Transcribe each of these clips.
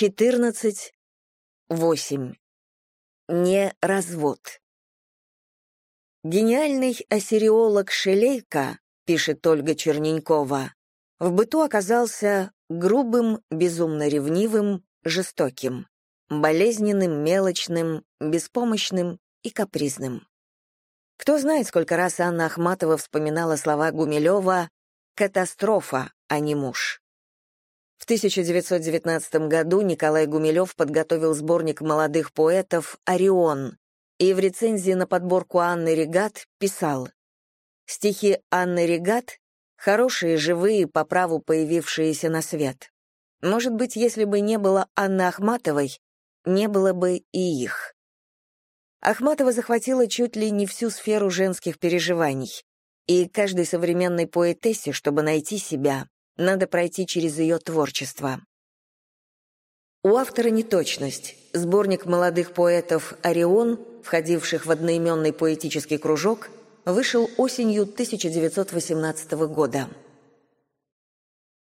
14, 8. Не развод. Гениальный ассириолог Шелейка, пишет Ольга Черненькова, в быту оказался грубым, безумно ревнивым, жестоким, болезненным, мелочным, беспомощным и капризным. Кто знает, сколько раз Анна Ахматова вспоминала слова Гумилева «катастрофа, а не муж». В 1919 году Николай Гумилев подготовил сборник молодых поэтов «Орион», и в рецензии на подборку Анны Регат писал «Стихи Анны Регат — хорошие, живые, по праву появившиеся на свет. Может быть, если бы не было Анны Ахматовой, не было бы и их». Ахматова захватила чуть ли не всю сферу женских переживаний, и каждой современной поэтессе, чтобы найти себя, надо пройти через ее творчество. У автора неточность. Сборник молодых поэтов «Орион», входивших в одноименный поэтический кружок, вышел осенью 1918 года.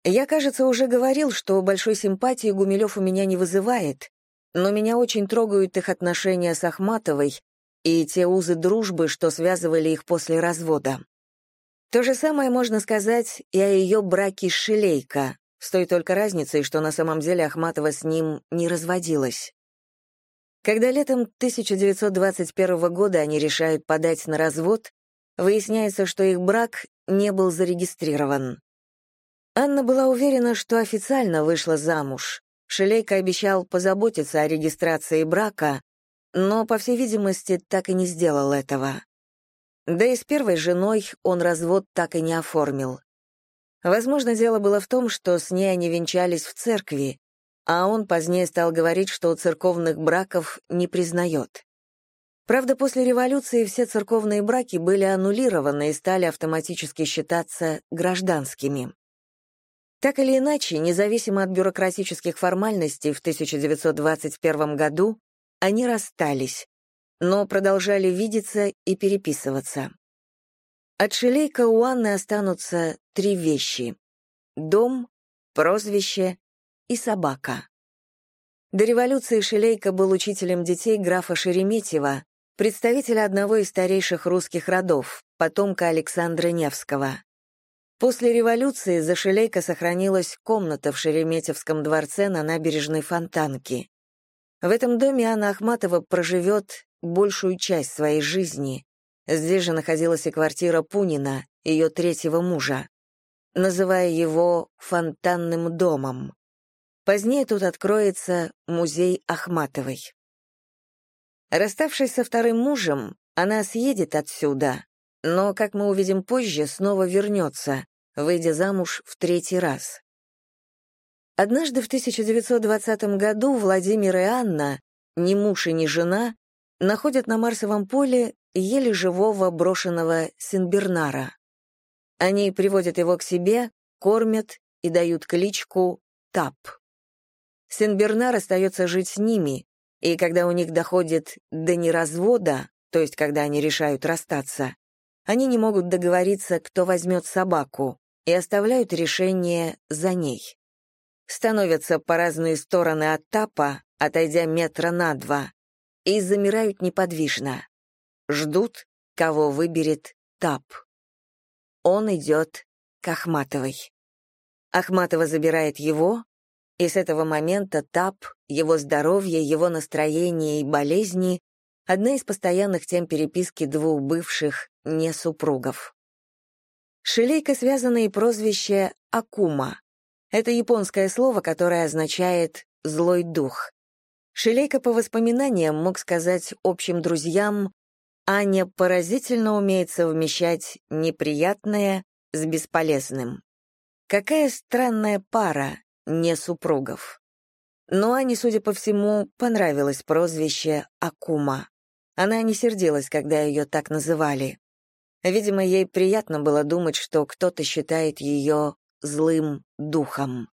Я, кажется, уже говорил, что большой симпатии Гумилев у меня не вызывает, но меня очень трогают их отношения с Ахматовой и те узы дружбы, что связывали их после развода. То же самое можно сказать и о ее браке с Шилейко, с той только разницей, что на самом деле Ахматова с ним не разводилась. Когда летом 1921 года они решают подать на развод, выясняется, что их брак не был зарегистрирован. Анна была уверена, что официально вышла замуж. Шелейко обещал позаботиться о регистрации брака, но, по всей видимости, так и не сделал этого. Да и с первой женой он развод так и не оформил. Возможно, дело было в том, что с ней они венчались в церкви, а он позднее стал говорить, что церковных браков не признает. Правда, после революции все церковные браки были аннулированы и стали автоматически считаться гражданскими. Так или иначе, независимо от бюрократических формальностей, в 1921 году они расстались, но продолжали видеться и переписываться. От Шелейка у Анны останутся три вещи — дом, прозвище и собака. До революции Шелейка был учителем детей графа Шереметьева, представителя одного из старейших русских родов, потомка Александра Невского. После революции за Шелейко сохранилась комната в Шереметьевском дворце на набережной Фонтанки. В этом доме Анна Ахматова проживет большую часть своей жизни. Здесь же находилась и квартира Пунина, ее третьего мужа, называя его «фонтанным домом». Позднее тут откроется музей Ахматовой. Расставшись со вторым мужем, она съедет отсюда, но, как мы увидим позже, снова вернется, выйдя замуж в третий раз. Однажды в 1920 году Владимир и Анна, ни муж и ни жена, находят на Марсовом поле еле живого брошенного Синбернара. Они приводят его к себе, кормят и дают кличку Тап. Синбернар остается жить с ними, и когда у них доходит до неразвода, то есть когда они решают расстаться, они не могут договориться, кто возьмет собаку, и оставляют решение за ней. Становятся по разные стороны от Тапа, отойдя метра на два, и замирают неподвижно. Ждут, кого выберет Тап. Он идет к Ахматовой. Ахматова забирает его, и с этого момента Тап, его здоровье, его настроение и болезни — одна из постоянных тем переписки двух бывших несупругов. Шилейка связано и прозвище Акума. Это японское слово, которое означает «злой дух». Шилейка по воспоминаниям мог сказать общим друзьям, Аня поразительно умеет совмещать неприятное с бесполезным. Какая странная пара, не супругов. Но Ане, судя по всему, понравилось прозвище Акума. Она не сердилась, когда ее так называли. Видимо, ей приятно было думать, что кто-то считает ее злым духом.